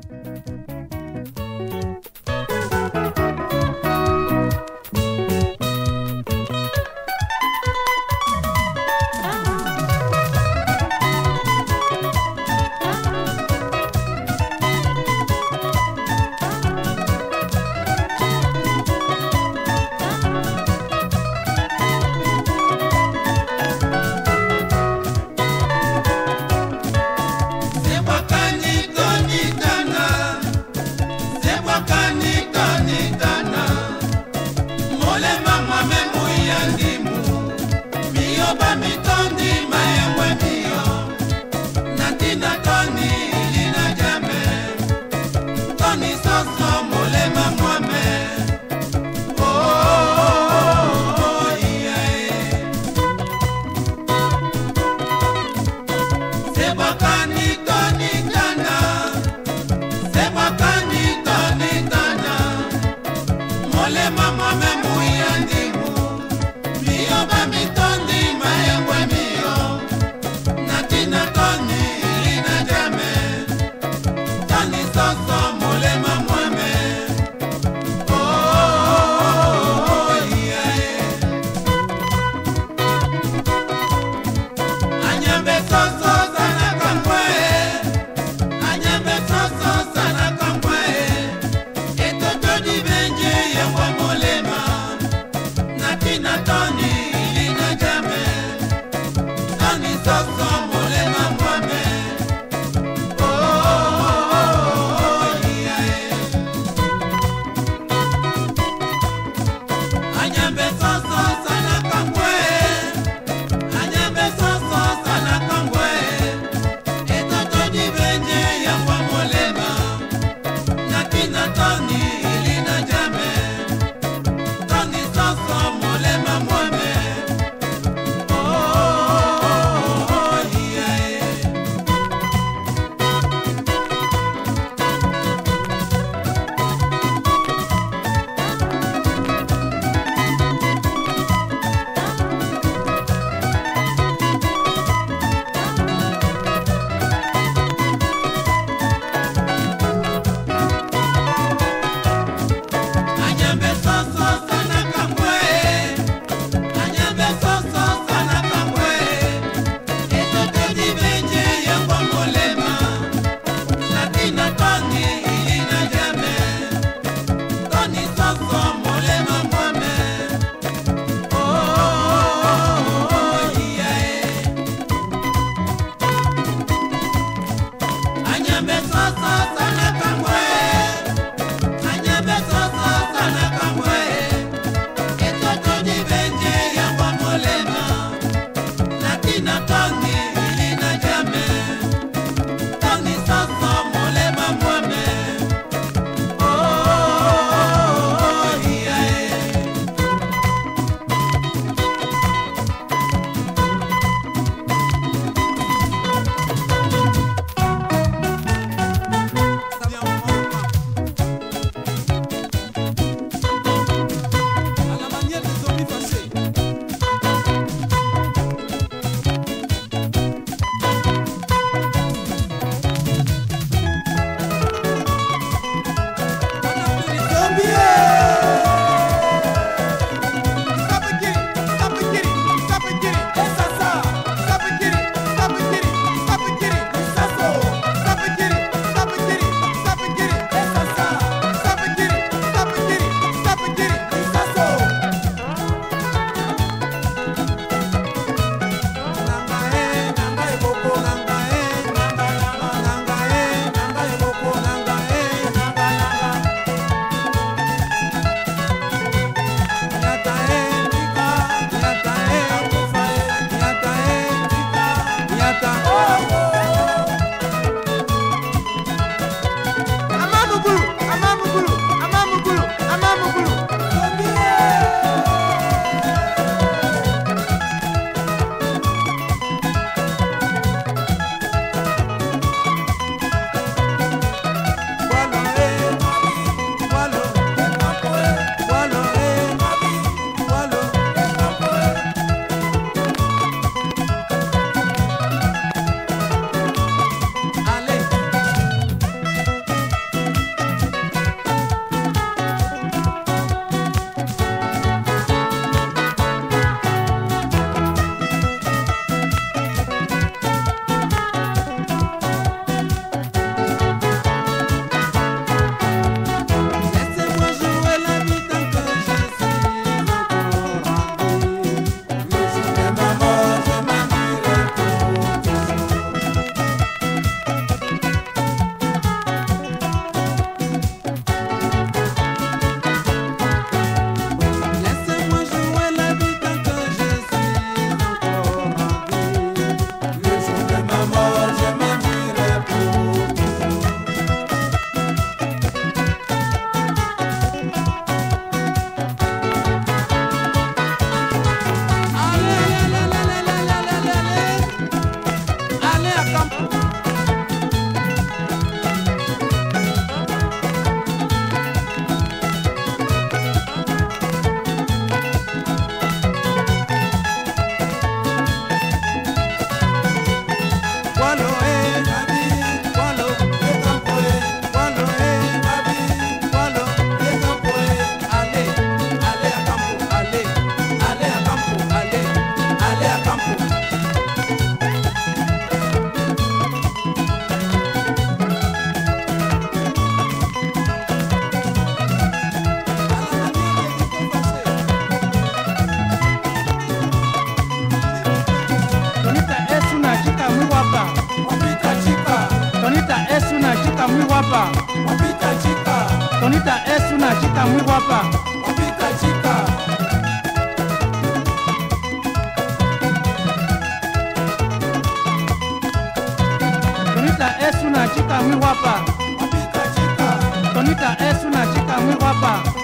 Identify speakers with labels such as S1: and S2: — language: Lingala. S1: Música mama nyambe inatanga
S2: hapa wapita chika tonita esu na chika mwi hapa wapita chika tonita esu na chika mwi hapa wapita chika tonita esu na chika mwi hapa wapita chika tonita esu na chika mwi hapa